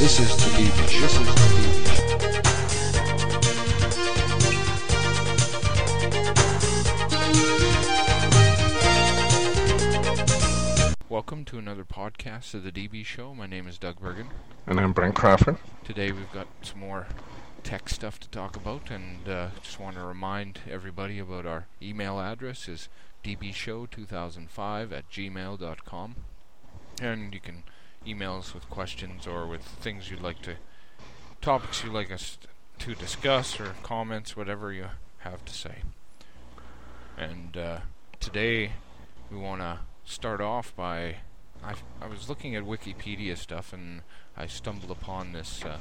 This is the DB Show. This is the DB Welcome to another podcast of the DB Show. My name is Doug Bergen. And I'm Brent Crawford. Today we've got some more tech stuff to talk about, and uh, just want to remind everybody about our email address is dbshow2005 at gmail.com, and you can email us with questions or with things you'd like to, topics you'd like us to discuss or comments, whatever you have to say. And uh, today we want to start off by I, I was looking at Wikipedia stuff and I stumbled upon this uh,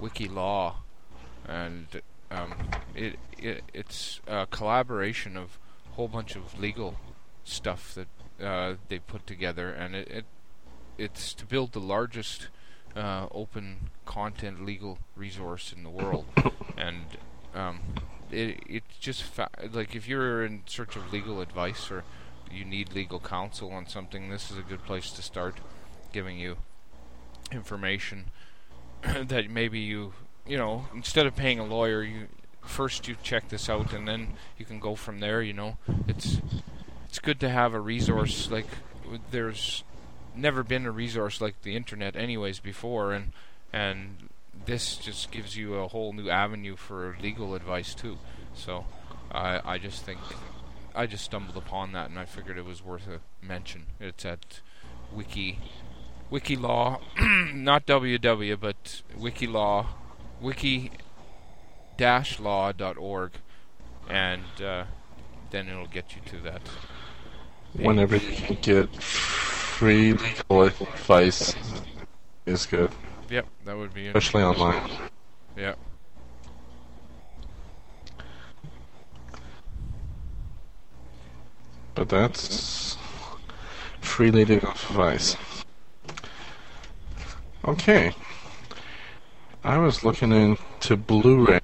wiki law and um, it, it it's a collaboration of a whole bunch of legal stuff that uh, they put together and it, it it's to build the largest uh, open content legal resource in the world. And um, it it's just fa- like if you're in search of legal advice or you need legal counsel on something, this is a good place to start giving you information that maybe you you know instead of paying a lawyer you first you check this out and then you can go from there you know? It's it's good to have a resource like there's never been a resource like the internet anyways before and and this just gives you a whole new avenue for legal advice too so I I just think I just stumbled upon that and I figured it was worth a mention. It's at Wiki Wiki Law, not WW, but Wiki Law, Wiki dash law.org, and uh, then it'll get you to that. Whenever you get free legal advice is good, Yep, that would be especially online. Yeah. But that's free legal advice. Okay. I was looking into Blu-ray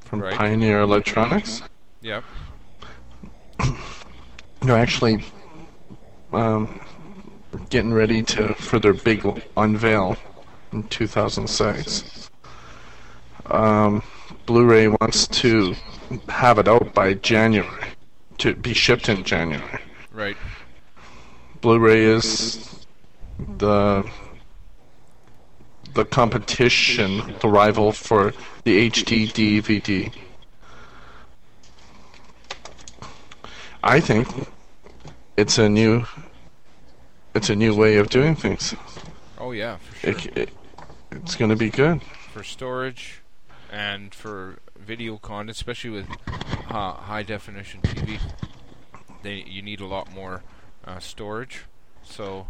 from Right. Pioneer Electronics. Yep. They're actually um, getting ready to for their big unveil in 2006. Um, Blu-ray wants to have it out by January to be shipped in January. Right. Blu-ray is the the competition, the rival for the HD DVD. I think it's a new it's a new way of doing things. Oh yeah, for sure. It, it, it's going to be good. for storage and for video content, especially with uh, high definition TV, they you need a lot more uh, storage. So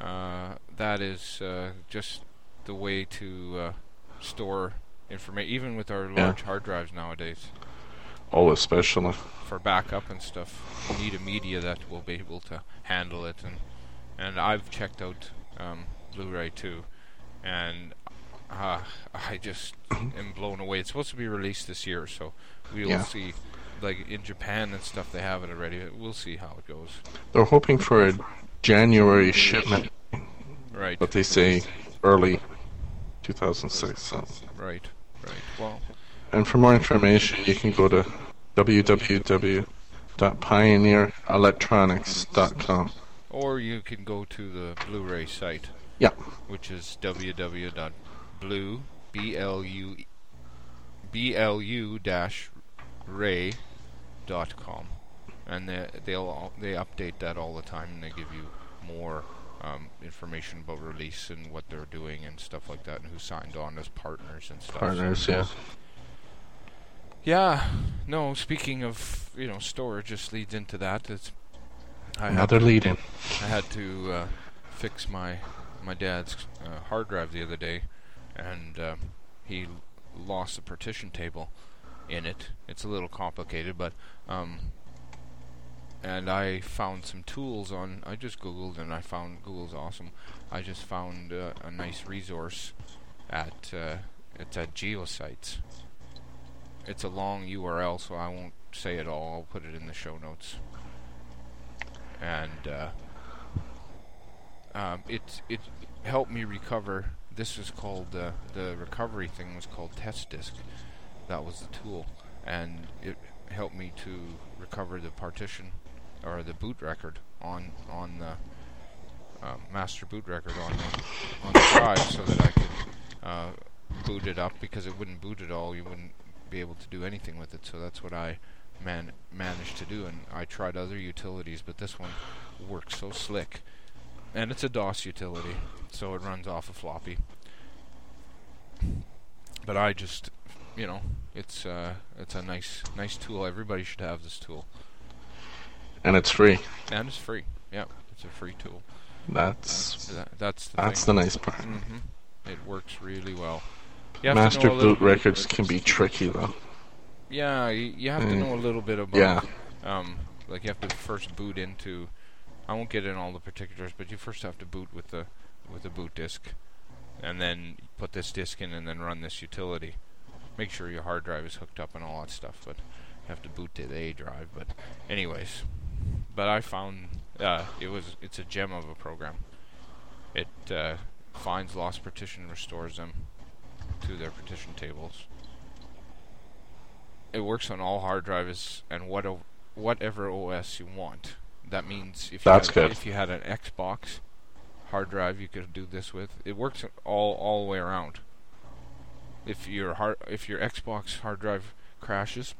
uh, that is uh, just the way to uh, store information, even with our Yeah. large hard drives nowadays. Oh, especially. For backup and stuff, you need a media that will be able to handle it. And and I've checked out um, Blu-ray too, and uh, I just am blown away. It's supposed to be released this year, so we'll Yeah. see. Like in Japan and stuff, they have it already. We'll see how it goes. They're hoping for a January shipment, Right, but they say early 2006. So. right, right. Well, And for more information, you can go to www.pioneerelectronics.com. or you can go to the Blu-ray site, Yeah. which is www.blue b l u b l u dash ray dot com, and they they'll they update that all the time, and they give you more um, information about release and what they're doing and stuff like that, and who signed on as partners and stuff. So- Partners, yeah. Yeah. No. Speaking of you know storage, just leads into that. It's I had Another lead in. I had to uh, fix my my dad's uh, hard drive the other day, and um, he lost the partition table in it. It's a little complicated, but um, and I found some tools on. I just googled and I found Google's awesome. I just found uh, a nice resource at uh, it's at GeoCities. It's a long URL, so I won't say it all. I'll put it in the show notes. And uh, um, it it helped me recover this was called uh, the recovery thing was called TestDisk. That was the tool, and it helped me to recover the partition or the boot record on on the uh, master boot record on the, on the drive, so that I could uh, boot it up because it wouldn't boot at all. You wouldn't be able to do anything with it. So that's what I man managed to do. And I tried other utilities, but this one works so slick. And it's a DOS utility, so it runs off a floppy. But I just, you know, it's uh, it's a nice nice tool. Everybody should have this tool, And it's free. and it's free. Yeah, it's a free tool. That's That, that's the that's thing. the nice part. hmm It works really well. You have to Master know a little boot records can be tricky though. Yeah, you, you have to Mm. know a little bit about. Yeah. Um, like you have to first boot into. I won't get in all the particulars, but you first have to boot with the with the boot disk, and then put this disk in, and then run this utility. Make sure your hard drive is hooked up and all that stuff, but you have to boot to the A drive. But anyways, but I found uh, it was it's a gem of a program. It uh, finds lost partition, restores them to their partition tables it works on all hard drives and what o- whatever OS you want. That means if you That's had, good. if you had an Xbox hard drive, you could do this with. It works all all the way around. If your hard if your Xbox hard drive crashes,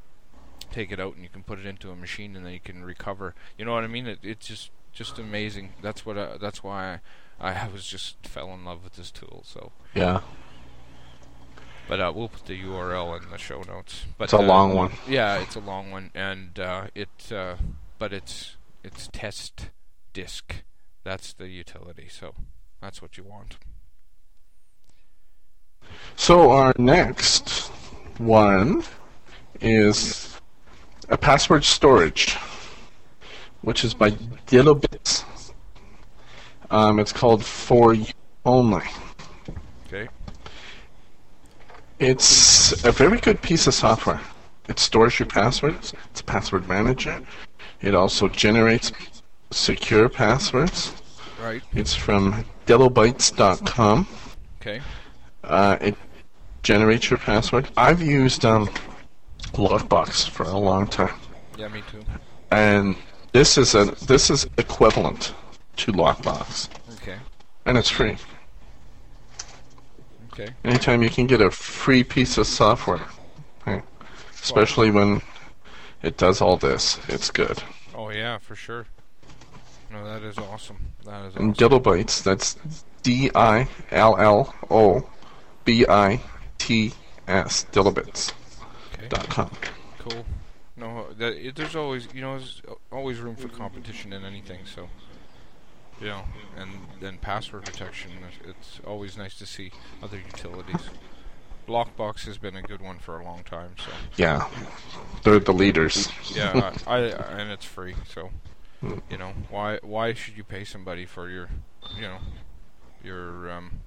take it out and you can put it into a machine and then you can recover. You know what I mean? It, it's just just amazing. That's what I, that's why I, I was just fell in love with this tool. So, Yeah. But uh, we'll put the URL in the show notes. But It's a uh, long one. yeah, it's a long one, and uh, it, uh, but it's it's test disk. That's the utility, so that's what you want. So our next one is a password storage, which is by Dillobits. Um, it's called For You Only. It's a very good piece of software. It stores your passwords. It's a password manager. It also generates secure passwords. Right. It's from Dillobits.com. Okay. Uh, it generates your password. I've used um, Lockbox for a long time, Yeah, me too. and this is a this is equivalent to Lockbox, Okay. and it's free. Okay. Anytime you can get a free piece of software, hey, especially when it does all this, it's good. Oh yeah, for sure. No, that is awesome. That is And awesome. Dillobits, that's D I L L O B I T S. Okay. Dot com. Cool. No, that, it, there's always you know there's always room for competition in anything. So, you know, and then password protection. it's- It's always nice to see other utilities. Lockbox has been a good one for a long time. So Yeah, they're the leaders. yeah, I, I and it's free. So you know why why should you pay somebody for your you know your um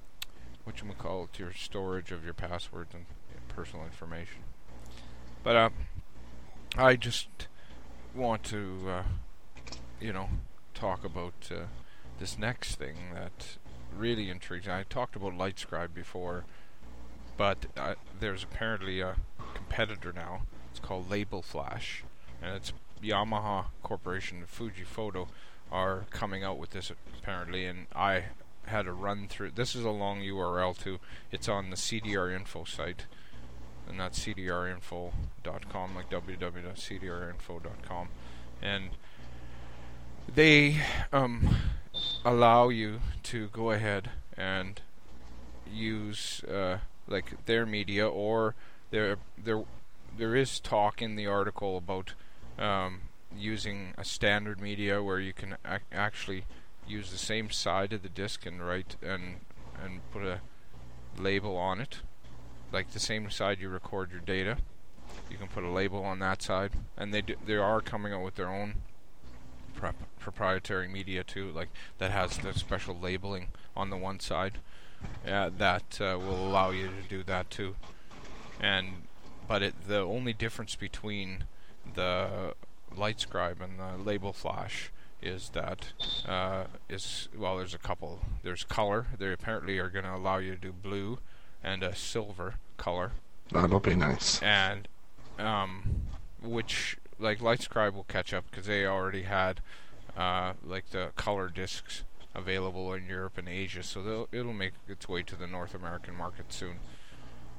what you call it your storage of your passwords and personal information. But uh, I just want to uh, you know talk about uh, this next thing that really intrigues. me. I talked about LightScribe before, but uh, there's apparently a competitor now. It's called Label Flash, and it's Yamaha Corporation and Fuji Photo are coming out with this apparently, and I had a run through. This is a long URL too. It's on the CDR info site, and that's cdrinfo.com, like www.cdrinfo.com, and they um, allow you to go ahead and use uh, like their media or there there there is talk in the article about um, using a standard media where you can ac- actually use the same side of the disc and write and and put a label on it. Like the same side you record your data. You can put a label on that side. And they do, they are coming out with their own prop proprietary media too like that has the special labeling on the one side uh, that uh, will allow you to do that too and but it, the only difference between the LightScribe and the Label Flash is that uh, is well, there's a couple. There's color. They apparently are going to allow you to do blue and a silver color, That'll be nice. and um, which like Lightscribe will catch up because they already had uh, like the color discs available in Europe and Asia, so it'll make its way to the North American market soon.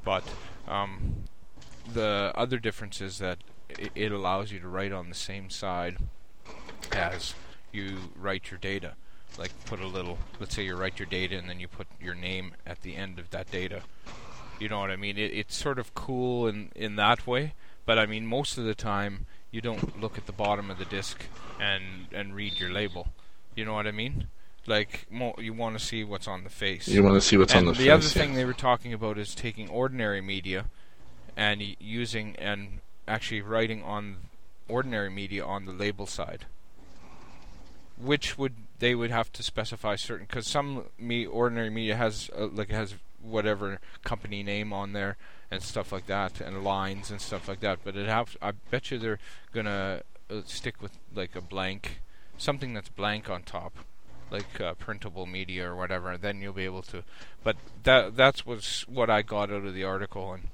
But um, the other difference is that it allows you to write on the same side as you write your data. Like put a little, let's say you write your data and then you put your name at the end of that data. You know what I mean? It, it's sort of cool in in that way, but I mean most of the time you don't look at the bottom of the disc and and read your label. You know what I mean? Like mo- you want to see what's on the face. You want to see what's and on the, the face. other yeah. thing they were talking about is taking ordinary media and y- using and actually writing on ordinary media on the label side, which would they would have to specify certain because some me ordinary media has uh, like has whatever company name on there and stuff like that and lines and stuff like that. But it have I bet you they're gonna uh, stick with like a blank something that's blank on top like uh, printable media or whatever, and then you'll be able to. But that that's was what I got out of the article, and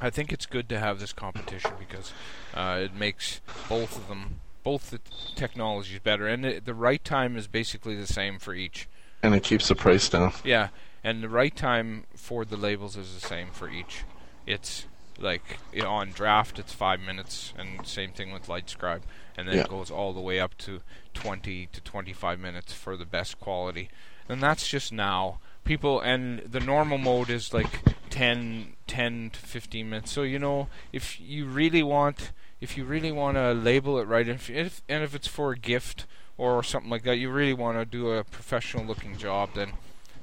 I think it's good to have this competition because uh, it makes both of them, both the technologies better, and it, the write time is basically the same for each. and it keeps the price down. Yeah, and the write time for the labels is the same for each. It's like you know, on draft, it's five minutes, and same thing with Lightscribe, and then Yeah. it goes all the way up to 20 to 25 minutes for the best quality, and that's just now. People and the normal mode is like 10, 10 to 15 minutes. So you know, if you really want, if you really want to label it right, if, if and if it's for a gift or something like that, you really want to do a professional looking job, then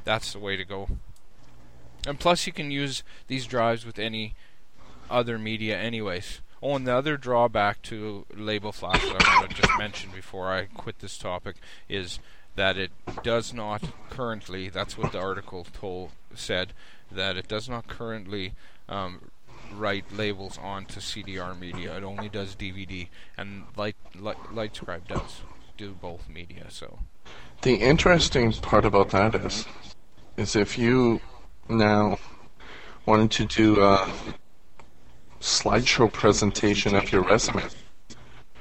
that's the way to go. And plus, you can use these drives with any other media, anyways. Oh, and the other drawback to Label Flash that I want to just mention before I quit this topic is that it does not currently. That's what the article told said that it does not currently um, write labels onto CDR media. It only does DVD, and Light, Light Lightscribe does do both media. So The interesting part about that is, is if you now wanted to do a slideshow presentation of your resume,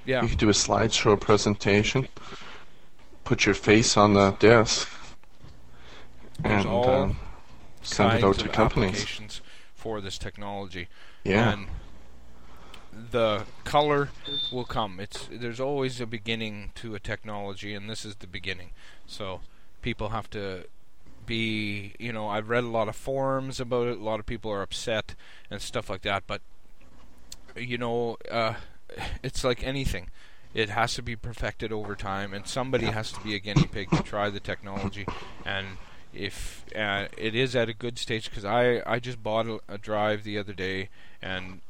yeah, you could do a slideshow presentation, put your face on the desk, There's and um, send it out to companies. for this technology. Yeah, and the color will come. It's there's always a beginning to a technology, and this is the beginning. So people have to be, you know, I've read a lot of forums about it. A lot of people are upset and stuff like that. But you know, uh, it's like anything. It has to be perfected over time, and somebody has to be a guinea pig to try the technology. And if uh, it is at a good stage, because I I just bought a, a drive the other day, and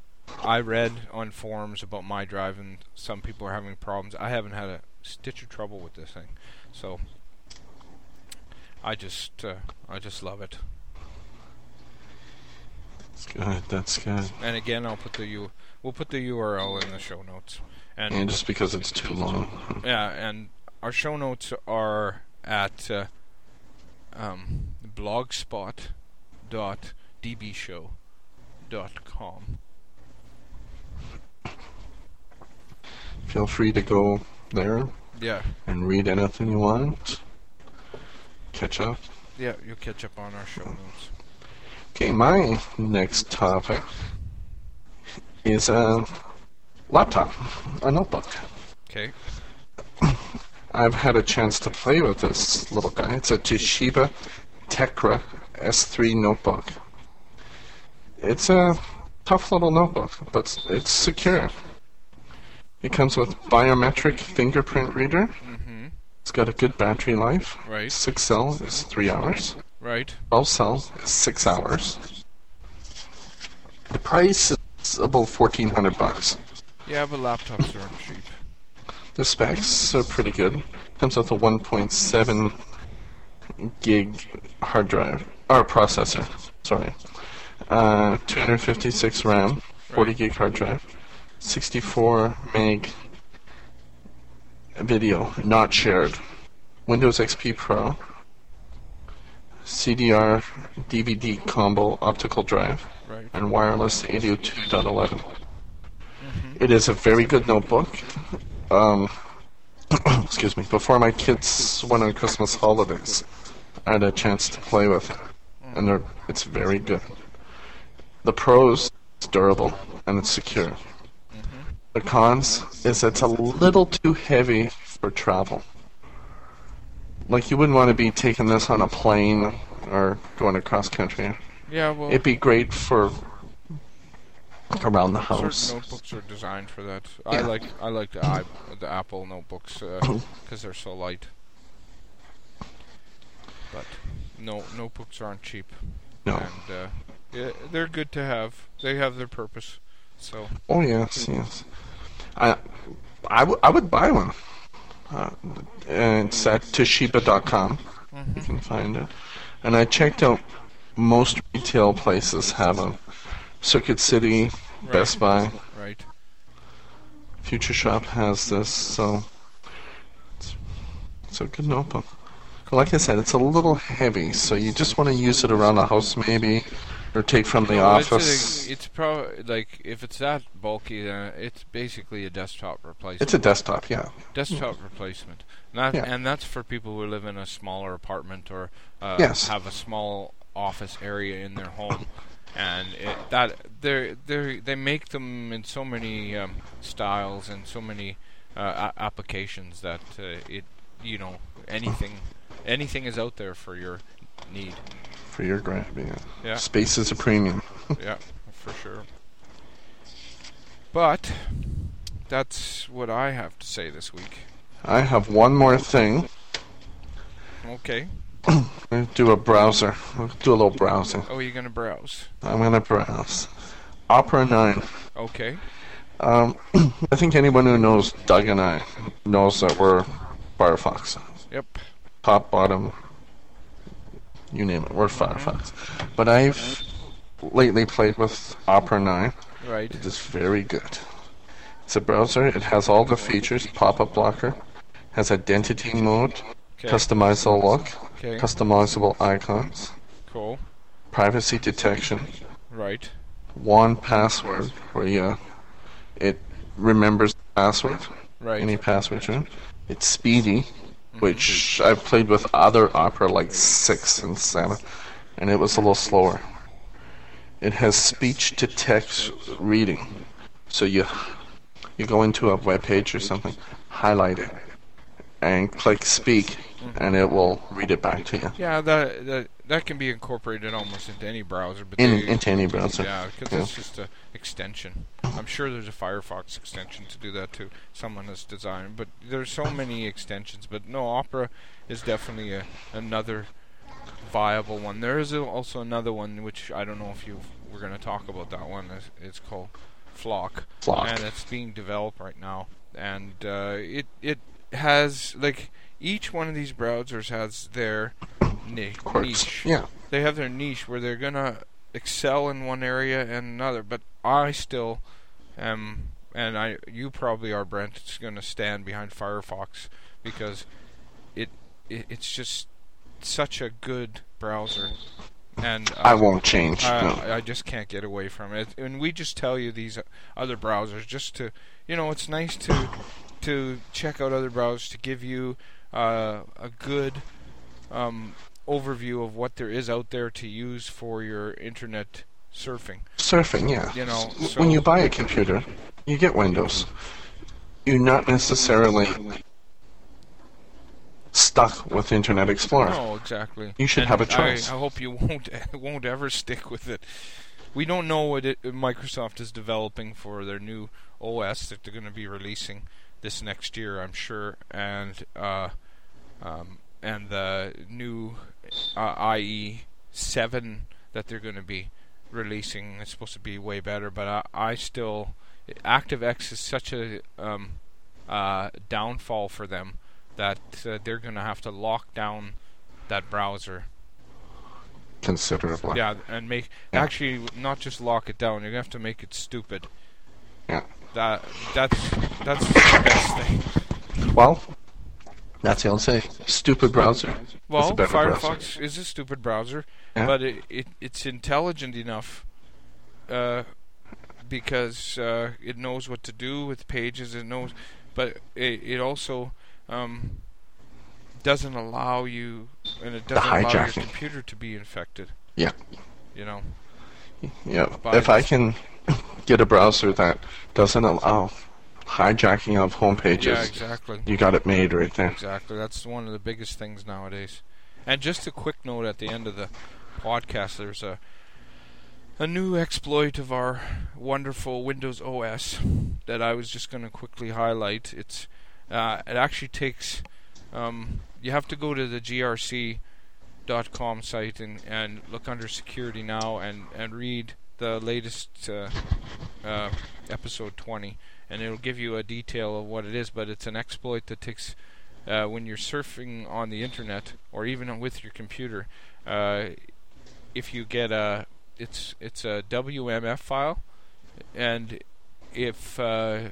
I read on forums about my drive, and some people are having problems. I haven't had a stitch of trouble with this thing, so I just uh, I just love it. that's good. That's good. And again, I'll put the U we'll put the URL in the show notes. And And just because it's too long, yeah, and our show notes are at uh, um, blogspot.dbshow.com. feel free to go there Yeah, and read anything you want. Catch up. yeah, you'll catch up on our show notes. Okay, my next topic is a laptop, a notebook. Okay, I've had a chance to play with this little guy. It's a Toshiba Tecra S3 notebook. It's a tough little notebook, but it's secure. It comes with biometric fingerprint reader. mm-hmm. It's got a good battery life. Right. Six cell is three hours. right. 12 cell is six hours. The price is about 1400 bucks. Yeah, but laptops aren't cheap. The specs are pretty good. Comes with a 1.7 gig hard drive or processor. Sorry, uh, 256 RAM, 40 Right. gig hard drive, 64 meg video, not shared. Windows XP Pro, CDR DVD combo optical drive, Right. and wireless 802.11. It is a very good notebook. Um, excuse me. Before my kids went on Christmas holidays, I had a chance to play with it, and they're, it's very good. The pros, it's durable and it's secure. The cons is it's a little too heavy for travel. Like you wouldn't want to be taking this on a plane or going across country. Yeah, well, It'd be great for around the house. certain notebooks are designed for that. I like I like the i the Apple notebooks because they're so light. But no notebooks aren't cheap, No. and uh, yeah, they're good to have. They have their purpose. So Oh yes, yes. I, I, w- I would buy one. Uh, and it's at Toshiba.com. You can find it. And I checked out most retail places have them. Circuit City, Best Buy, right, Future Shop has this. So it's, it's a good notebook. Like I said, it's a little heavy, so you just want to use it around the house maybe, or take from the No, office. It's, a, it's probably like if it's that bulky, then it's basically a desktop replacement. It's a desktop, yeah. desktop replacement. And, that, Yeah. and that's for people who live in a smaller apartment or uh, Yes. have a small office area in their home. And it, that they they they make them in so many um, styles and so many uh, a- applications that uh, it you know anything anything is out there for your need. For your grab, yeah. Yeah. Space is a premium. yeah, for sure. But that's what I have to say this week. I have one more thing. Okay. Do a browser. I'll do a little browsing. Oh, you're gonna browse. I'm gonna browse. Opera 9. Okay. Um, I think anyone who knows Doug and I knows that we're Firefox. Yep. Top, bottom, you name it, we're Firefox. But I've lately played with Opera 9. Right. It is very good. It's a browser. It has all the features. Pop-up blocker. Has identity mode. Okay. Customizable look. Okay. Customizable icons. Cool. Privacy detection. Right. One password where you it remembers the password. Right. Any password you. It's speedy, which I've played with other Opera like six and seven, and it was a little slower. It has speech to text reading, so you you go into a web page or something, highlight it, and click speak, and it will read it back to you Yeah, that that that can be incorporated almost into any browser, but in they, into any browser. yeah, because Yeah. it's just a extension. I'm sure there's a Firefox extension to do that too. Someone has designed, but there's so many extensions. But no, Opera is definitely a, another viable one. There is also another one which I don't know if you we're going to talk about that one. It's, it's called Flock. Flock. and it's being developed right now. And uh, it it has like each one of these browsers has their ni- Quirks. niche. Yeah. They have their niche where they're gonna excel in one area and another. But I still am, and I you probably are, Brent. It's gonna stand behind Firefox because it, it it's just such a good browser. And uh, I won't change. no. I, I just can't get away from it. And we just tell you these other browsers just to, you know, it's nice to to check out other browsers to give you uh, a good um, overview of what there is out there to use for your internet surfing. Surfing, yeah. You know, so- when you buy a computer, you get Windows. You're not necessarily stuck with Internet Explorer. No, exactly. You should And have a choice. I, hope you won't won't ever stick with it. We don't know what it, Microsoft is developing for their new OS that they're going to be releasing this next year, I'm sure, and uh, um, and the new uh, IE seven that they're going to be releasing is supposed to be way better. But I, I still ActiveX is such a um, uh, downfall for them that uh, they're going to have to lock down that browser. Considerably. Yeah, and make Yeah. actually not just lock it down. You're going to have to make it stupid. Yeah. That that's that's the best thing. Well, that's all I'll say. Stupid browser. It's Well, a Firefox browser. is a stupid browser, Yeah. but it, it it's intelligent enough uh, because uh, it knows what to do with pages. It knows, but it, it also um, doesn't allow you, and it doesn't allow your computer to be infected. Yeah. You know. Yeah. By If I can get a browser that doesn't allow hijacking of home pages, Yeah, exactly. you got it made right there. Exactly. That's one of the biggest things nowadays. And just a quick note at the end of the podcast, there's a a new exploit of our wonderful Windows OS that I was just going to quickly highlight. It's uh, it actually takes um, you have to go to the grc.com site and, and look under security now and, and read the latest uh, uh, episode 20 and it'll give you a detail of what it is but it's an exploit that takes uh, when you're surfing on the internet or even with your computer uh, if you get a it's it's a WMF file and if uh,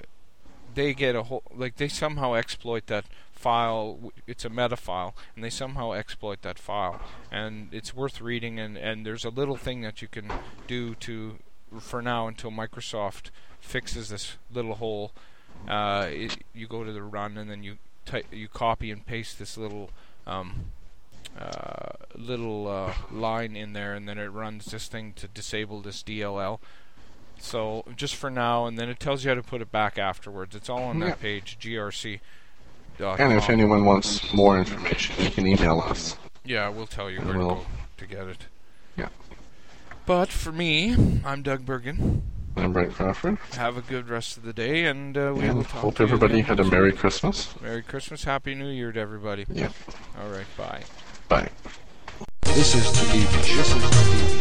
they get a whole like they somehow exploit that file it's a meta file and they somehow exploit that file and it's worth reading and and there's a little thing that you can do to for now until Microsoft fixes this little hole uh, it, you go to the run and then you type you copy and paste this little um, uh, little uh, line in there and then it runs this thing to disable this DLL so just for now and then it tells you how to put it back afterwards it's all on Yeah. that page grc And if anyone wants more information, you can email us. Yeah, we'll tell you And where to we'll- go to get it. Yeah. But for me, I'm Doug Bergen. I'm Brent Crawford. Have a good rest of the day, and uh, we will talk hope to everybody again had a. Merry Christmas. Merry Christmas, Happy New Year to everybody. Yeah. All right, bye. Bye. This is the DB This is the DB